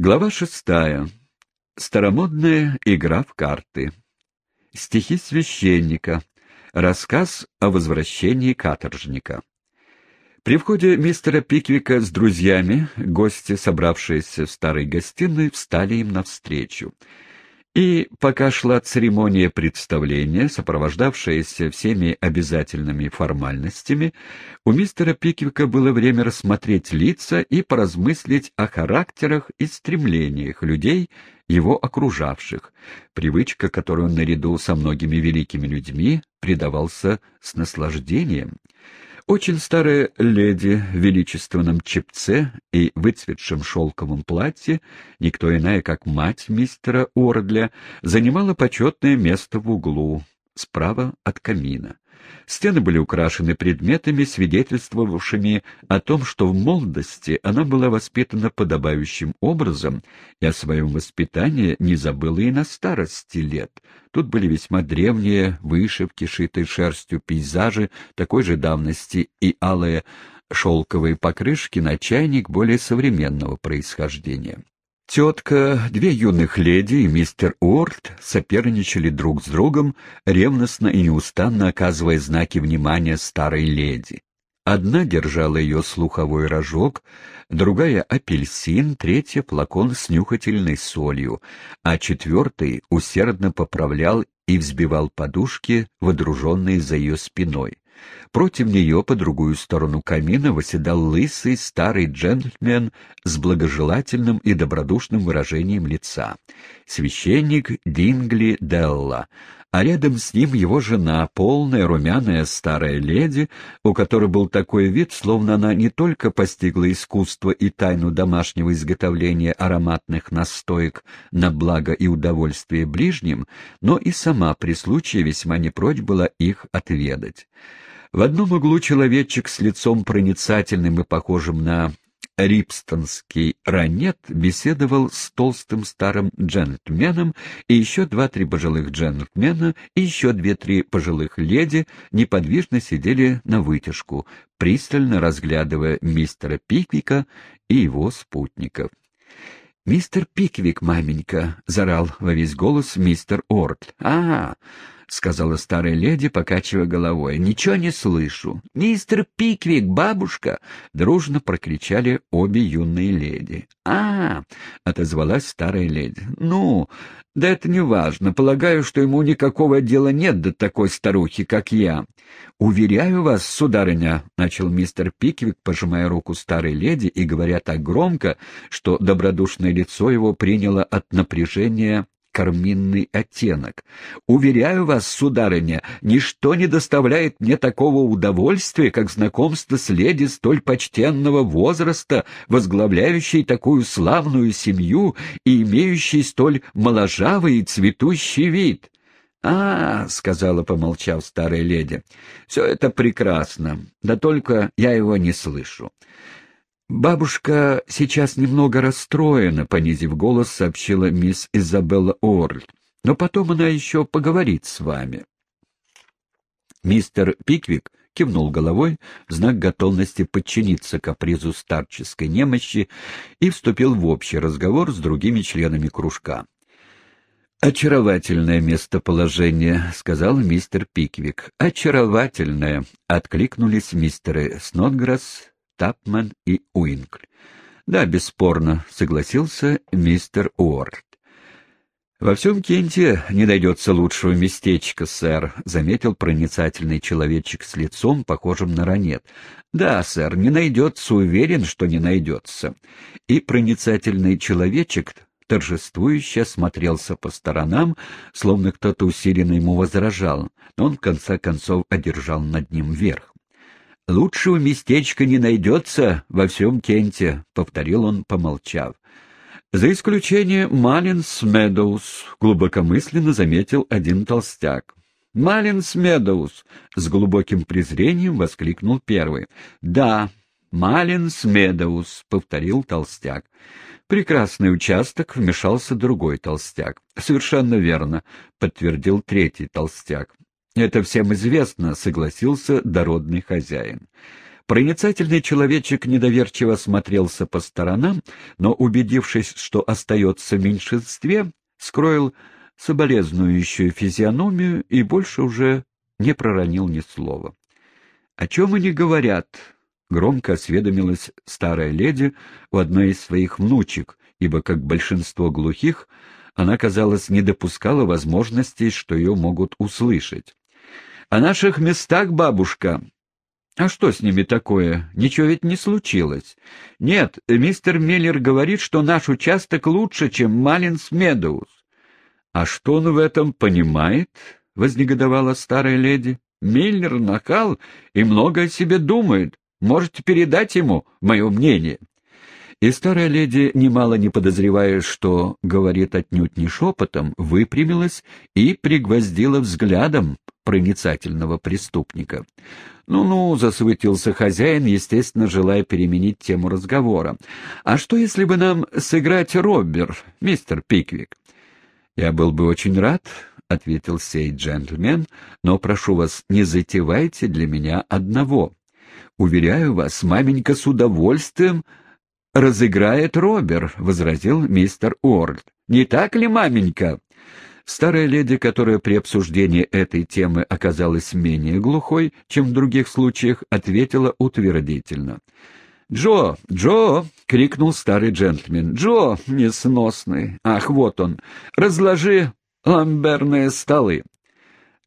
Глава шестая. Старомодная игра в карты. Стихи священника. Рассказ о возвращении каторжника. При входе мистера Пиквика с друзьями гости, собравшиеся в старой гостиной, встали им навстречу. И пока шла церемония представления, сопровождавшаяся всеми обязательными формальностями, у мистера Пиквика было время рассмотреть лица и поразмыслить о характерах и стремлениях людей, его окружавших, привычка, которой он наряду со многими великими людьми предавался с наслаждением. Очень старая леди в величественном чепце и выцветшем шелковом платье, никто иная, как мать мистера Ордля, занимала почетное место в углу, справа от камина. Стены были украшены предметами, свидетельствовавшими о том, что в молодости она была воспитана подобающим образом и о своем воспитании не забыла и на старости лет. Тут были весьма древние вышивки, шитые шерстью пейзажи такой же давности и алые шелковые покрышки на чайник более современного происхождения. Тетка, две юных леди и мистер Уорд соперничали друг с другом, ревностно и неустанно оказывая знаки внимания старой леди. Одна держала ее слуховой рожок, другая — апельсин, третья — флакон с нюхательной солью, а четвертый усердно поправлял и взбивал подушки, водруженные за ее спиной. Против нее, по другую сторону камина, восседал лысый старый джентльмен с благожелательным и добродушным выражением лица. Священник Дингли Делла, а рядом с ним его жена, полная румяная старая леди, у которой был такой вид, словно она не только постигла искусство и тайну домашнего изготовления ароматных настоек на благо и удовольствие ближним, но и сама при случае весьма не прочь была их отведать. В одном углу человечек с лицом проницательным и похожим на рипстонский ранет беседовал с толстым старым джентльменом, и еще два-три пожилых джентльмена и еще две-три пожилых леди неподвижно сидели на вытяжку, пристально разглядывая мистера Пиквика и его спутников. «Мистер Пиквик, маменька!» — зарал во весь голос мистер Орт. «А, — сказала старая леди, покачивая головой. — Ничего не слышу. — Мистер Пиквик, бабушка! — дружно прокричали обе юные леди. — А, — отозвалась старая леди. — Ну, да это не важно. Полагаю, что ему никакого дела нет до такой старухи, как я. — Уверяю вас, сударыня, — начал мистер Пиквик, пожимая руку старой леди и говоря так громко, что добродушное лицо его приняло от напряжения карминный оттенок. Уверяю вас, сударыня, ничто не доставляет мне такого удовольствия, как знакомство с леди столь почтенного возраста, возглавляющей такую славную семью и имеющей столь моложавый и цветущий вид. — А, — сказала, помолчав старая леди, — все это прекрасно, да только я его не слышу. «Бабушка сейчас немного расстроена», — понизив голос, сообщила мисс Изабелла Орль. «Но потом она еще поговорит с вами». Мистер Пиквик кивнул головой в знак готовности подчиниться капризу старческой немощи и вступил в общий разговор с другими членами кружка. «Очаровательное местоположение», — сказал мистер Пиквик. «Очаровательное», — откликнулись мистеры Снотграсс, Тапман и Уинкль. «Да, бесспорно», — согласился мистер Уорд. «Во всем Кенте не найдется лучшего местечка, сэр», — заметил проницательный человечек с лицом, похожим на ранет. «Да, сэр, не найдется, уверен, что не найдется». И проницательный человечек торжествующе смотрелся по сторонам, словно кто-то усиленно ему возражал, но он в конце концов одержал над ним верх. «Лучшего местечка не найдется во всем Кенте», — повторил он, помолчав. «За исключением Малинс Медоуз», — глубокомысленно заметил один толстяк. «Малинс Медоуз!» — с глубоким презрением воскликнул первый. «Да, Малинс Медоуз», — повторил толстяк. «Прекрасный участок», — вмешался другой толстяк. «Совершенно верно», — подтвердил третий толстяк. «Это всем известно», — согласился дородный хозяин. Проницательный человечек недоверчиво смотрелся по сторонам, но, убедившись, что остается в меньшинстве, скроил соболезнующую физиономию и больше уже не проронил ни слова. — О чем они говорят? — громко осведомилась старая леди у одной из своих внучек, ибо, как большинство глухих, она, казалось, не допускала возможности, что ее могут услышать. — О наших местах, бабушка. — А что с ними такое? Ничего ведь не случилось. — Нет, мистер Миллер говорит, что наш участок лучше, чем Малинс Медоуз. — А что он в этом понимает? — вознегодовала старая леди. — Миллер нахал и много о себе думает. Можете передать ему мое мнение. И старая леди, немало не подозревая, что говорит отнюдь не шепотом, выпрямилась и пригвоздила взглядом проницательного преступника. «Ну-ну», — засуетился хозяин, естественно, желая переменить тему разговора. «А что, если бы нам сыграть Роббер, мистер Пиквик?» «Я был бы очень рад», — ответил сей джентльмен, — «но прошу вас, не затевайте для меня одного. Уверяю вас, маменька с удовольствием разыграет Робер», — возразил мистер Уорлд. «Не так ли, маменька?» Старая леди, которая при обсуждении этой темы оказалась менее глухой, чем в других случаях, ответила утвердительно. «Джо! Джо!» — крикнул старый джентльмен. «Джо, несносный! Ах, вот он! Разложи ламберные столы!»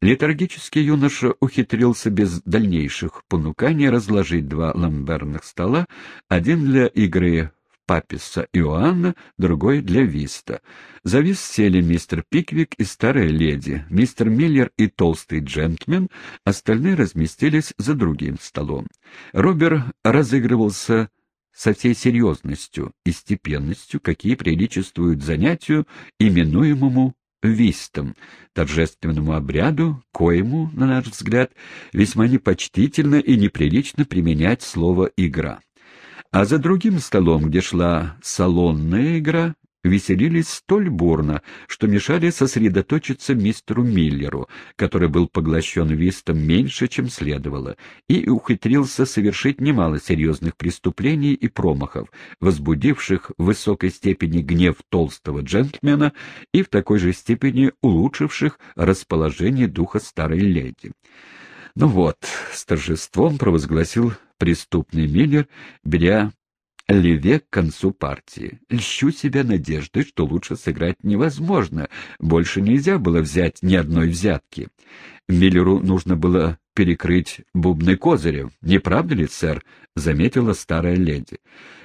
Летаргический юноша ухитрился без дальнейших понуканий разложить два ламберных стола, один для игры в паписа Иоанна, другой для виста. За вист сели мистер Пиквик и старая леди, мистер Миллер и толстый джентльмен, остальные разместились за другим столом. Робер разыгрывался со всей серьезностью и степенностью, какие приличествуют занятию, именуемому вистом, торжественному обряду, коему, на наш взгляд, весьма непочтительно и неприлично применять слово «игра». А за другим столом, где шла салонная игра, веселились столь бурно, что мешали сосредоточиться мистеру Миллеру, который был поглощен вистом меньше, чем следовало, и ухитрился совершить немало серьезных преступлений и промахов, возбудивших в высокой степени гнев толстого джентльмена и в такой же степени улучшивших расположение духа старой леди. Ну вот, с торжеством провозгласил преступный Миллер, беря Леве к концу партии. Льщу себя надеждой, что лучше сыграть невозможно. Больше нельзя было взять ни одной взятки. Миллеру нужно было перекрыть бубны козырев. Не правда ли, сэр? — заметила старая леди.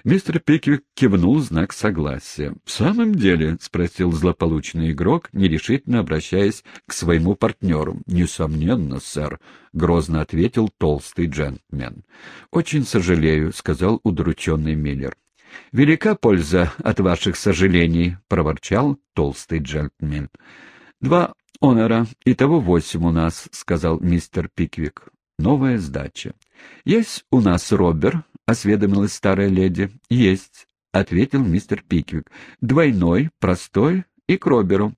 Мистер Пиквик кивнул знак согласия. — В самом деле? — спросил злополучный игрок, нерешительно обращаясь к своему партнеру. — Несомненно, сэр, — грозно ответил толстый джентльмен. — Очень сожалею, — сказал удрученный Миллер. — Велика польза от ваших сожалений, — проворчал толстый джентльмен. — Два «Онора. Итого восемь у нас», — сказал мистер Пиквик. «Новая сдача». «Есть у нас Робер?» — осведомилась старая леди. «Есть», — ответил мистер Пиквик. «Двойной, простой и к Роберу».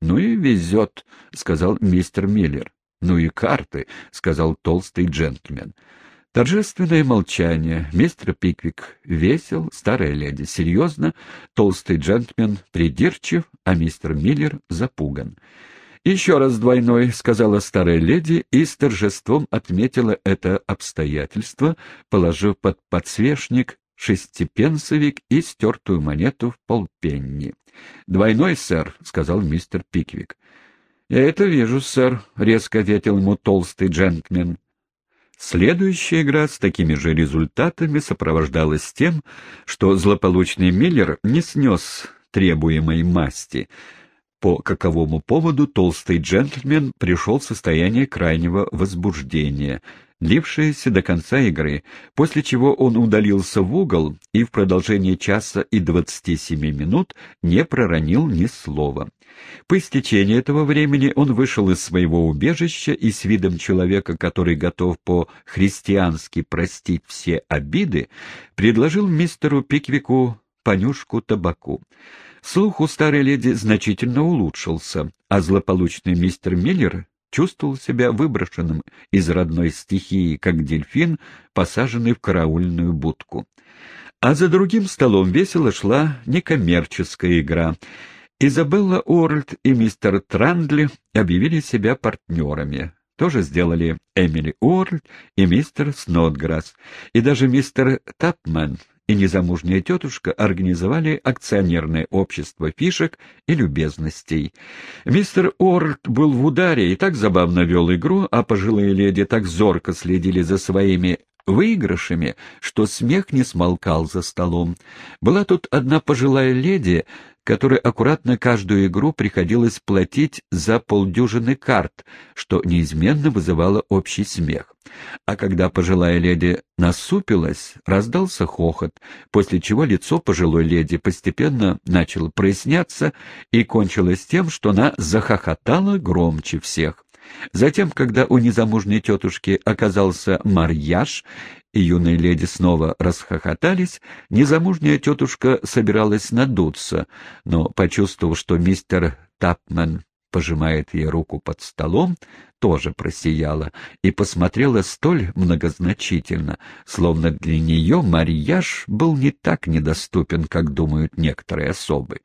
«Ну и везет», — сказал мистер Миллер. «Ну и карты», — сказал толстый джентльмен. Торжественное молчание. Мистер Пиквик весел, старая леди серьезно, толстый джентльмен придирчив, а мистер Миллер запуган. «Еще раз двойной», — сказала старая леди и с торжеством отметила это обстоятельство, положив под подсвечник шестипенсовик и стертую монету в полпенни. «Двойной, сэр», — сказал мистер Пиквик. «Я это вижу, сэр», — резко ответил ему толстый джентльмен. Следующая игра с такими же результатами сопровождалась тем, что злополучный Миллер не снес требуемой масти — по каковому поводу толстый джентльмен пришел в состояние крайнего возбуждения, длившееся до конца игры, после чего он удалился в угол и в продолжении часа и двадцати семи минут не проронил ни слова. По истечении этого времени он вышел из своего убежища и с видом человека, который готов по-христиански простить все обиды, предложил мистеру Пиквику понюшку табаку. Слух у старой леди значительно улучшился, а злополучный мистер Миллер чувствовал себя выброшенным из родной стихии, как дельфин, посаженный в караульную будку. А за другим столом весело шла некоммерческая игра. Изабелла Уорльд и мистер Трандли объявили себя партнерами. Тоже сделали Эмили Уорльд и мистер Снотграсс. И даже мистер Тапмен и незамужняя тетушка организовали акционерное общество фишек и любезностей. Мистер Уорльд был в ударе и так забавно вел игру, а пожилые леди так зорко следили за своими выигрышами, что смех не смолкал за столом. Была тут одна пожилая леди, которой аккуратно каждую игру приходилось платить за полдюжины карт, что неизменно вызывало общий смех. А когда пожилая леди насупилась, раздался хохот, после чего лицо пожилой леди постепенно начало проясняться и кончилось тем, что она захохотала громче всех. Затем, когда у незамужней тетушки оказался марьяж, и юные леди снова расхохотались, незамужняя тетушка собиралась надуться, но, почувствовав, что мистер Тапмен пожимает ей руку под столом, тоже просияла и посмотрела столь многозначительно, словно для нее марьяж был не так недоступен, как думают некоторые особы.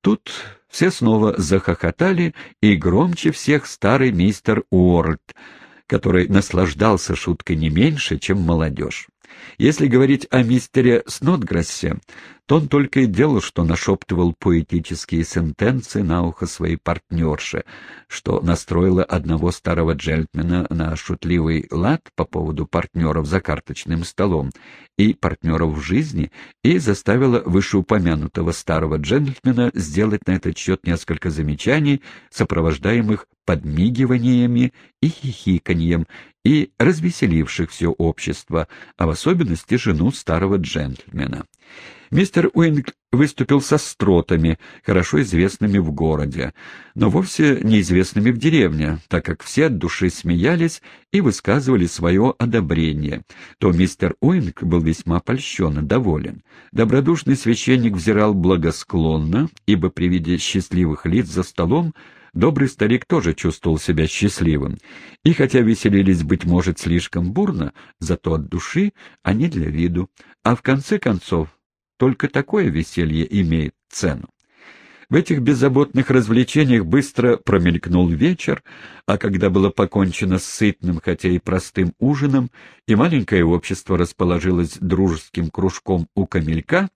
Тут все снова захохотали, и громче всех старый мистер Уорд, который наслаждался шуткой не меньше, чем молодежь. Если говорить о мистере Снотграссе, то он только и делал, что нашептывал поэтические сентенции на ухо своей партнерши, что настроило одного старого джентльмена на шутливый лад по поводу партнеров за карточным столом и партнеров в жизни, и заставило вышеупомянутого старого джентльмена сделать на этот счет несколько замечаний, сопровождаемых подмигиваниями и хихиканьем, и развеселивших все общество, а в особенности жену старого джентльмена. Мистер Уинг выступил с остротами, хорошо известными в городе, но вовсе неизвестными в деревне, так как все от души смеялись и высказывали свое одобрение, то мистер Уинг был весьма польщен и доволен. Добродушный священник взирал благосклонно, ибо при виде счастливых лиц за столом Добрый старик тоже чувствовал себя счастливым, и хотя веселились, быть может, слишком бурно, зато от души, а не для виду, а в конце концов только такое веселье имеет цену. В этих беззаботных развлечениях быстро промелькнул вечер, а когда было покончено с сытным, хотя и простым ужином, и маленькое общество расположилось дружеским кружком у камелька,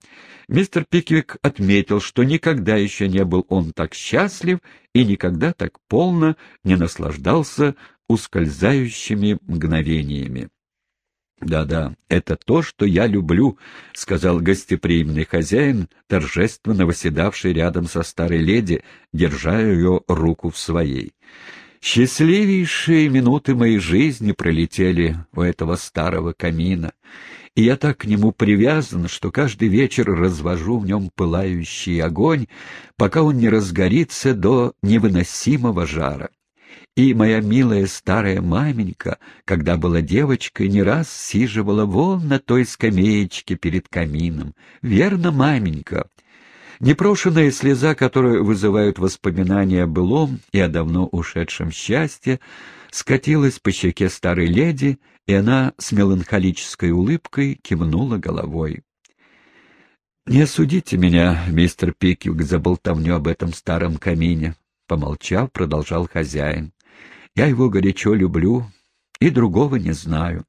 мистер Пиквик отметил, что никогда еще не был он так счастлив и никогда так полно не наслаждался ускользающими мгновениями. «Да-да, это то, что я люблю», — сказал гостеприимный хозяин, торжественно восседавший рядом со старой леди, держа ее руку в своей. «Счастливейшие минуты моей жизни пролетели у этого старого камина, и я так к нему привязан, что каждый вечер развожу в нем пылающий огонь, пока он не разгорится до невыносимого жара. И моя милая старая маменька, когда была девочкой, не раз сиживала вон на той скамеечке перед камином. Верно, маменька? Непрошенная слеза, которую вызывают воспоминания о былом и о давно ушедшем счастье, скатилась по щеке старой леди, и она с меланхолической улыбкой кивнула головой. «Не осудите меня, мистер Пикюк, за болтовню об этом старом камине», — помолчав, продолжал хозяин. Я его горячо люблю и другого не знаю.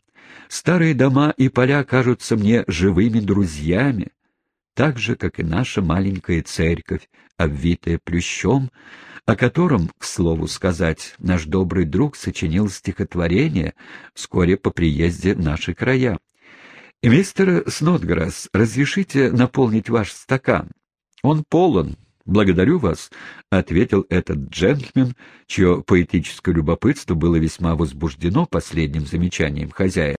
Старые дома и поля кажутся мне живыми друзьями, так же, как и наша маленькая церковь, обвитая плющом, о котором, к слову сказать, наш добрый друг сочинил стихотворение вскоре по приезде в наши края. «Мистер Снотграсс, разрешите наполнить ваш стакан? Он полон, «Благодарю вас», — ответил этот джентльмен, чье поэтическое любопытство было весьма возбуждено последним замечанием хозяина.